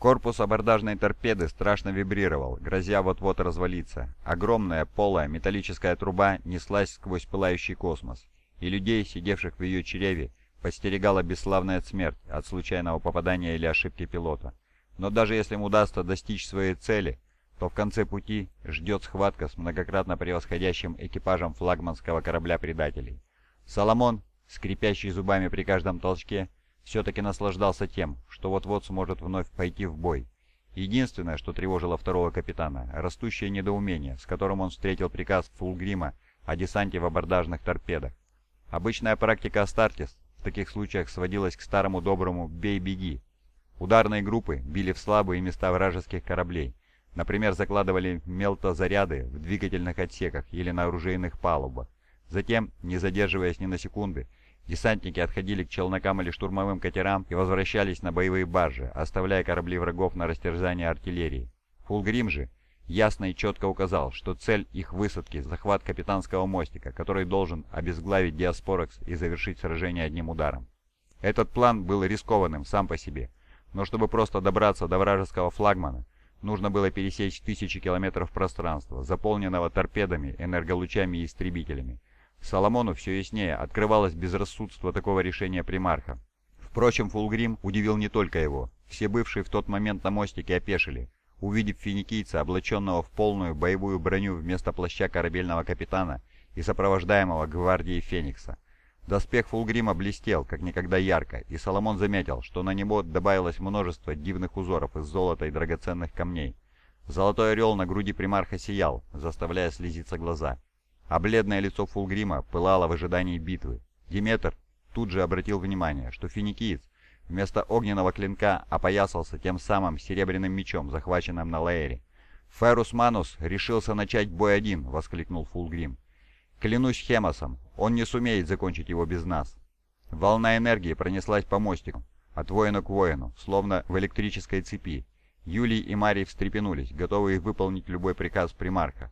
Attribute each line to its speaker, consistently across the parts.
Speaker 1: Корпус абордажной торпеды страшно вибрировал, грозя вот-вот развалиться. Огромная полая металлическая труба неслась сквозь пылающий космос, и людей, сидевших в ее чреве, постерегала бесславная смерть от случайного попадания или ошибки пилота. Но даже если им удастся достичь своей цели, то в конце пути ждет схватка с многократно превосходящим экипажем флагманского корабля предателей. Соломон, скрипящий зубами при каждом толчке, все-таки наслаждался тем, что вот-вот сможет вновь пойти в бой. Единственное, что тревожило второго капитана, растущее недоумение, с которым он встретил приказ Фулгрима о десанте в абордажных торпедах. Обычная практика Астартис в таких случаях сводилась к старому доброму «бей-беги». Ударные группы били в слабые места вражеских кораблей, например, закладывали мелтозаряды в двигательных отсеках или на оружейных палубах. Затем, не задерживаясь ни на секунды, Десантники отходили к челнокам или штурмовым катерам и возвращались на боевые баржи, оставляя корабли врагов на растерзание артиллерии. Фулгрим же ясно и четко указал, что цель их высадки – захват капитанского мостика, который должен обезглавить Диаспорекс и завершить сражение одним ударом. Этот план был рискованным сам по себе, но чтобы просто добраться до вражеского флагмана, нужно было пересечь тысячи километров пространства, заполненного торпедами, энерголучами и истребителями, Соломону все яснее открывалось безрассудство такого решения примарха. Впрочем, Фулгрим удивил не только его. Все бывшие в тот момент на мостике опешили, увидев финикийца, облаченного в полную боевую броню вместо плаща корабельного капитана и сопровождаемого гвардией Феникса. Доспех Фулгрима блестел, как никогда ярко, и Соломон заметил, что на него добавилось множество дивных узоров из золота и драгоценных камней. Золотой орел на груди примарха сиял, заставляя слезиться глаза а бледное лицо Фулгрима пылало в ожидании битвы. Диметр тут же обратил внимание, что финикиец вместо огненного клинка опоясался тем самым серебряным мечом, захваченным на Лаэре. «Ферус Манус решился начать бой один!» — воскликнул Фулгрим. «Клянусь Хемосом, он не сумеет закончить его без нас!» Волна энергии пронеслась по мостику, от воина к воину, словно в электрической цепи. Юлий и Марий встрепенулись, готовые выполнить любой приказ примарха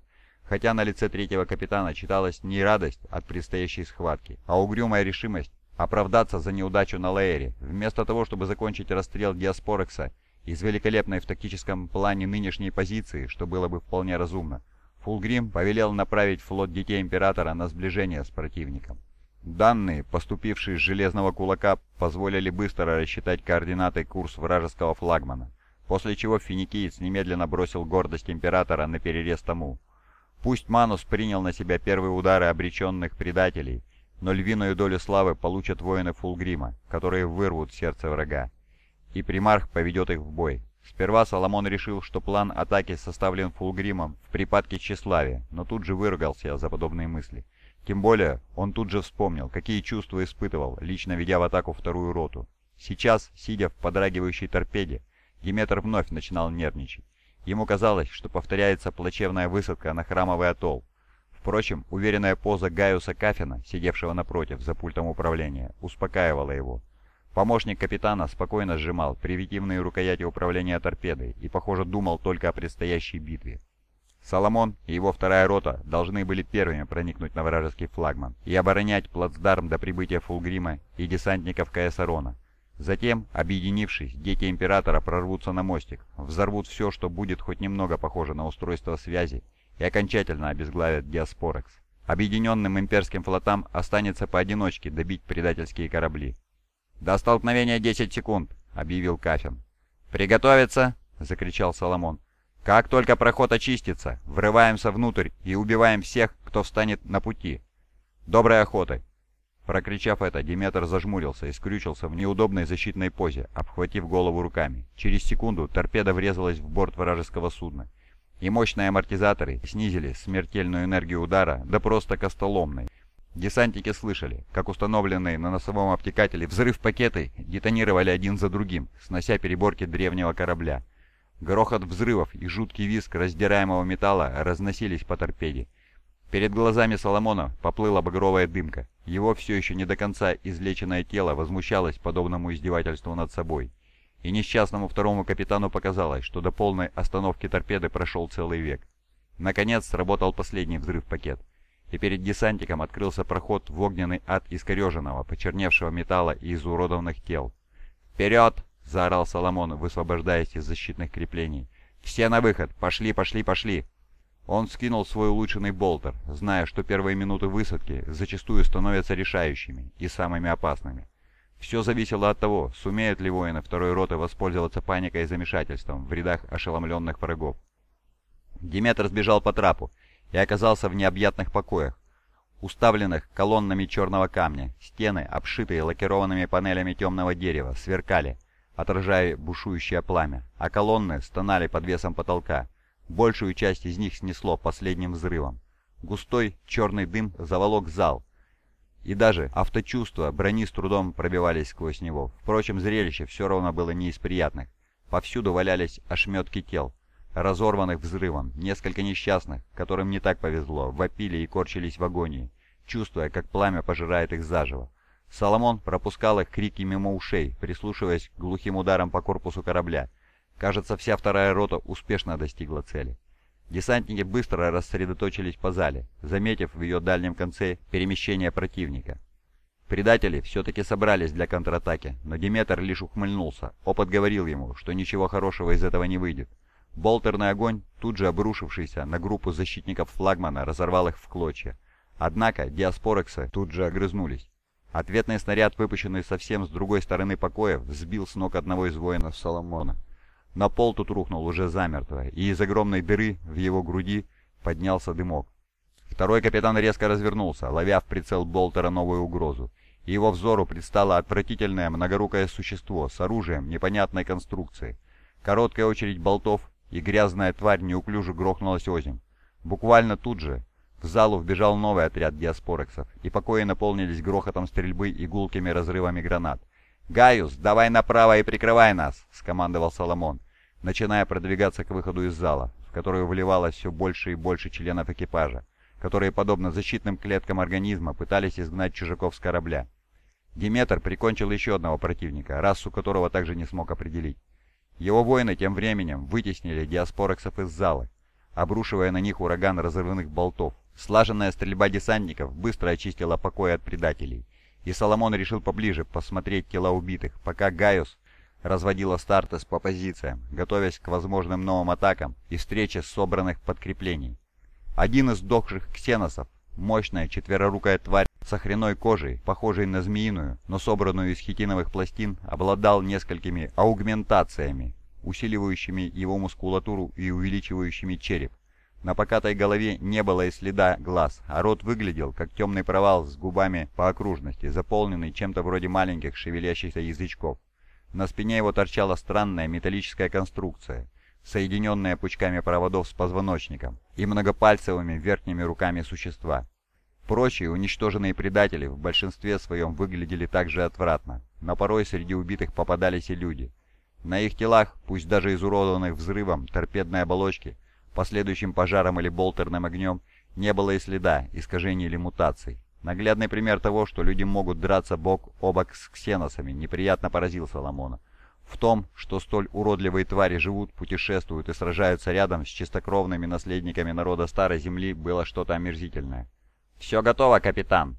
Speaker 1: хотя на лице третьего капитана читалась не радость от предстоящей схватки, а угрюмая решимость оправдаться за неудачу на Лейере. Вместо того, чтобы закончить расстрел Диаспорекса из великолепной в тактическом плане нынешней позиции, что было бы вполне разумно, Фулгрим повелел направить флот Детей Императора на сближение с противником. Данные, поступившие с железного кулака, позволили быстро рассчитать координаты курс вражеского флагмана, после чего финикиец немедленно бросил гордость Императора на перерез тому, Пусть Манус принял на себя первые удары обреченных предателей, но львиную долю славы получат воины Фулгрима, которые вырвут сердце врага. И примарх поведет их в бой. Сперва Соломон решил, что план атаки составлен Фулгримом в припадке тщеславия, но тут же выругался за подобные мысли. Тем более, он тут же вспомнил, какие чувства испытывал, лично ведя в атаку вторую роту. Сейчас, сидя в подрагивающей торпеде, Диметр вновь начинал нервничать. Ему казалось, что повторяется плачевная высадка на храмовый атолл. Впрочем, уверенная поза Гaiуса Кафина, сидевшего напротив за пультом управления, успокаивала его. Помощник капитана спокойно сжимал привитивные рукояти управления торпедой и, похоже, думал только о предстоящей битве. Соломон и его вторая рота должны были первыми проникнуть на вражеский флагман и оборонять плацдарм до прибытия Фулгрима и десантников Каэсарона. Затем, объединившись, дети Императора прорвутся на мостик, взорвут все, что будет хоть немного похоже на устройство связи, и окончательно обезглавят Диаспорекс. Объединенным имперским флотам останется поодиночке добить предательские корабли. «До столкновения 10 секунд», — объявил Кафин. «Приготовиться!» — закричал Соломон. «Как только проход очистится, врываемся внутрь и убиваем всех, кто встанет на пути. Доброй охоты!» Прокричав это, Диметр зажмурился и скрючился в неудобной защитной позе, обхватив голову руками. Через секунду торпеда врезалась в борт вражеского судна, и мощные амортизаторы снизили смертельную энергию удара до просто костоломной. Десантники слышали, как установленные на носовом обтекателе взрыв-пакеты детонировали один за другим, снося переборки древнего корабля. Грохот взрывов и жуткий визг раздираемого металла разносились по торпеде. Перед глазами Соломона поплыла багровая дымка. Его все еще не до конца излеченное тело возмущалось подобному издевательству над собой. И несчастному второму капитану показалось, что до полной остановки торпеды прошел целый век. Наконец сработал последний взрыв-пакет, и перед десантиком открылся проход в огненный ад искореженного, почерневшего металла и изуродованных тел. «Вперед!» — заорал Соломон, высвобождаясь из защитных креплений. «Все на выход! Пошли, пошли, пошли!» Он скинул свой улучшенный болтер, зная, что первые минуты высадки зачастую становятся решающими и самыми опасными. Все зависело от того, сумеют ли воины второй роты воспользоваться паникой и замешательством в рядах ошеломленных врагов. Диметр сбежал по трапу и оказался в необъятных покоях, уставленных колоннами черного камня. Стены, обшитые лакированными панелями темного дерева, сверкали, отражая бушующее пламя, а колонны стонали под весом потолка. Большую часть из них снесло последним взрывом. Густой черный дым заволок зал, и даже авточувства брони с трудом пробивались сквозь него. Впрочем, зрелище все равно было не из приятных. Повсюду валялись ошметки тел, разорванных взрывом. Несколько несчастных, которым не так повезло, вопили и корчились в агонии, чувствуя, как пламя пожирает их заживо. Соломон пропускал их крики мимо ушей, прислушиваясь к глухим ударам по корпусу корабля. Кажется, вся вторая рота успешно достигла цели. Десантники быстро рассредоточились по зале, заметив в ее дальнем конце перемещение противника. Предатели все-таки собрались для контратаки, но Диметр лишь ухмыльнулся. Опыт говорил ему, что ничего хорошего из этого не выйдет. Болтерный огонь, тут же обрушившийся на группу защитников флагмана, разорвал их в клочья. Однако диаспорексы тут же огрызнулись. Ответный снаряд, выпущенный совсем с другой стороны покоев, сбил с ног одного из воинов Соломона. На пол тут рухнул уже замертво, и из огромной дыры в его груди поднялся дымок. Второй капитан резко развернулся, ловя в прицел Болтера новую угрозу. И его взору предстало отвратительное многорукое существо с оружием непонятной конструкции. Короткая очередь болтов, и грязная тварь неуклюже грохнулась озим. Буквально тут же в залу вбежал новый отряд диаспорексов, и покои наполнились грохотом стрельбы и гулкими разрывами гранат. «Гaius, давай направо и прикрывай нас!» — скомандовал Соломон начиная продвигаться к выходу из зала, в который вливалось все больше и больше членов экипажа, которые, подобно защитным клеткам организма, пытались изгнать чужаков с корабля. Диметр прикончил еще одного противника, расу которого также не смог определить. Его воины тем временем вытеснили диаспорексов из зала, обрушивая на них ураган разрывных болтов. Слаженная стрельба десантников быстро очистила покой от предателей, и Соломон решил поближе посмотреть тела убитых, пока Гaius разводила Стартес по позициям, готовясь к возможным новым атакам и встрече собранных подкреплений. Один из дохших ксеносов, мощная четверорукая тварь с охряной кожей, похожей на змеиную, но собранную из хитиновых пластин, обладал несколькими аугментациями, усиливающими его мускулатуру и увеличивающими череп. На покатой голове не было и следа глаз, а рот выглядел, как темный провал с губами по окружности, заполненный чем-то вроде маленьких шевелящихся язычков. На спине его торчала странная металлическая конструкция, соединенная пучками проводов с позвоночником и многопальцевыми верхними руками существа. Прочие уничтоженные предатели в большинстве своем выглядели также отвратно, но порой среди убитых попадались и люди. На их телах, пусть даже изуродованных взрывом торпедной оболочки, последующим пожаром или болтерным огнем, не было и следа искажений или мутаций. Наглядный пример того, что люди могут драться бок о бок с ксеносами, неприятно поразил Соломона. В том, что столь уродливые твари живут, путешествуют и сражаются рядом с чистокровными наследниками народа Старой Земли, было что-то омерзительное. «Все готово, капитан!»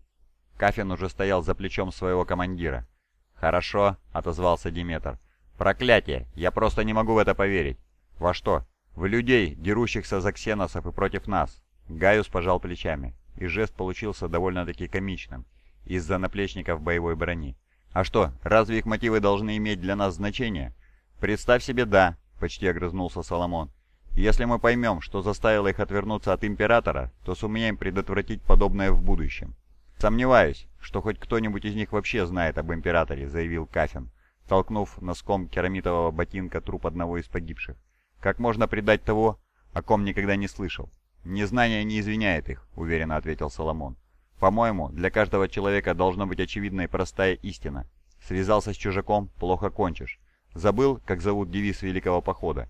Speaker 1: Кафин уже стоял за плечом своего командира. «Хорошо», — отозвался Диметр. «Проклятие! Я просто не могу в это поверить!» «Во что?» «В людей, дерущихся за ксеносов и против нас!» Гaius пожал плечами и жест получился довольно-таки комичным из-за наплечников боевой брони. «А что, разве их мотивы должны иметь для нас значение?» «Представь себе, да», — почти огрызнулся Соломон. «Если мы поймем, что заставило их отвернуться от Императора, то сумеем предотвратить подобное в будущем». «Сомневаюсь, что хоть кто-нибудь из них вообще знает об Императоре», — заявил Кафин, толкнув носком керамитового ботинка труп одного из погибших. «Как можно предать того, о ком никогда не слышал?» «Незнание не извиняет их», — уверенно ответил Соломон. «По-моему, для каждого человека должна быть очевидная и простая истина. Связался с чужаком — плохо кончишь. Забыл, как зовут девиз Великого Похода?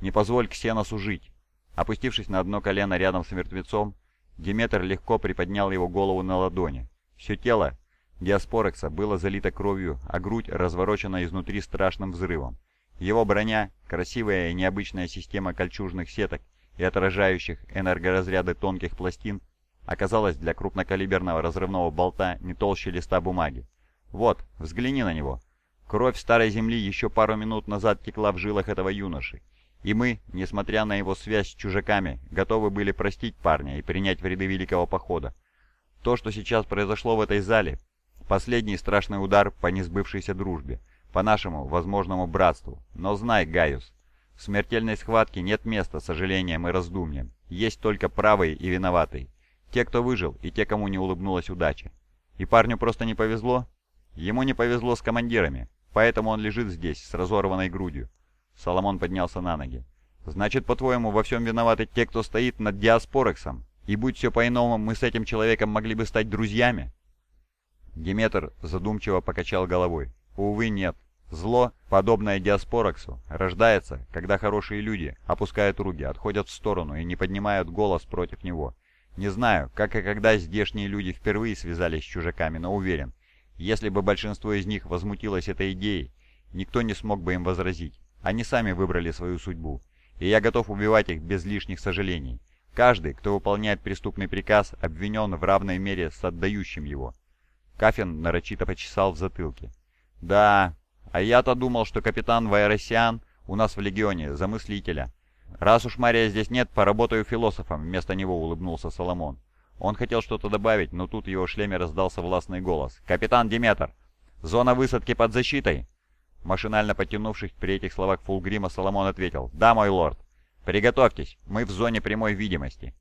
Speaker 1: Не позволь Ксеносу жить». Опустившись на одно колено рядом с мертвецом, Диметр легко приподнял его голову на ладони. Все тело Диаспорекса было залито кровью, а грудь разворочена изнутри страшным взрывом. Его броня, красивая и необычная система кольчужных сеток и отражающих энергоразряды тонких пластин оказалась для крупнокалиберного разрывного болта не толще листа бумаги. Вот, взгляни на него. Кровь старой земли еще пару минут назад текла в жилах этого юноши. И мы, несмотря на его связь с чужаками, готовы были простить парня и принять в ряды Великого Похода. То, что сейчас произошло в этой зале, последний страшный удар по несбывшейся дружбе, по нашему возможному братству. Но знай, Гaius, в смертельной схватке нет места сожалениям и раздумьям. Есть только правые и виноватые. Те, кто выжил, и те, кому не улыбнулась удача. И парню просто не повезло? Ему не повезло с командирами, поэтому он лежит здесь, с разорванной грудью. Соломон поднялся на ноги. «Значит, по-твоему, во всем виноваты те, кто стоит над Диаспорексом? И будь все по-иному, мы с этим человеком могли бы стать друзьями?» Диметр задумчиво покачал головой. «Увы, нет. Зло, подобное Диаспорексу, рождается, когда хорошие люди опускают руки, отходят в сторону и не поднимают голос против него. Не знаю, как и когда здешние люди впервые связались с чужаками, но уверен, если бы большинство из них возмутилось этой идеей, никто не смог бы им возразить. Они сами выбрали свою судьбу, и я готов убивать их без лишних сожалений. Каждый, кто выполняет преступный приказ, обвинен в равной мере с отдающим его. Кафин нарочито почесал в затылке. «Да, а я-то думал, что капитан Вайросиан у нас в Легионе, замыслителя. Раз уж Мария здесь нет, поработаю философом», — вместо него улыбнулся Соломон. Он хотел что-то добавить, но тут в его шлеме раздался властный голос. «Капитан Диметр! Зона высадки под защитой!» Машинально подтянувшись при этих словах Фулгрима, Соломон ответил. «Да, мой лорд. Приготовьтесь, мы в зоне прямой видимости».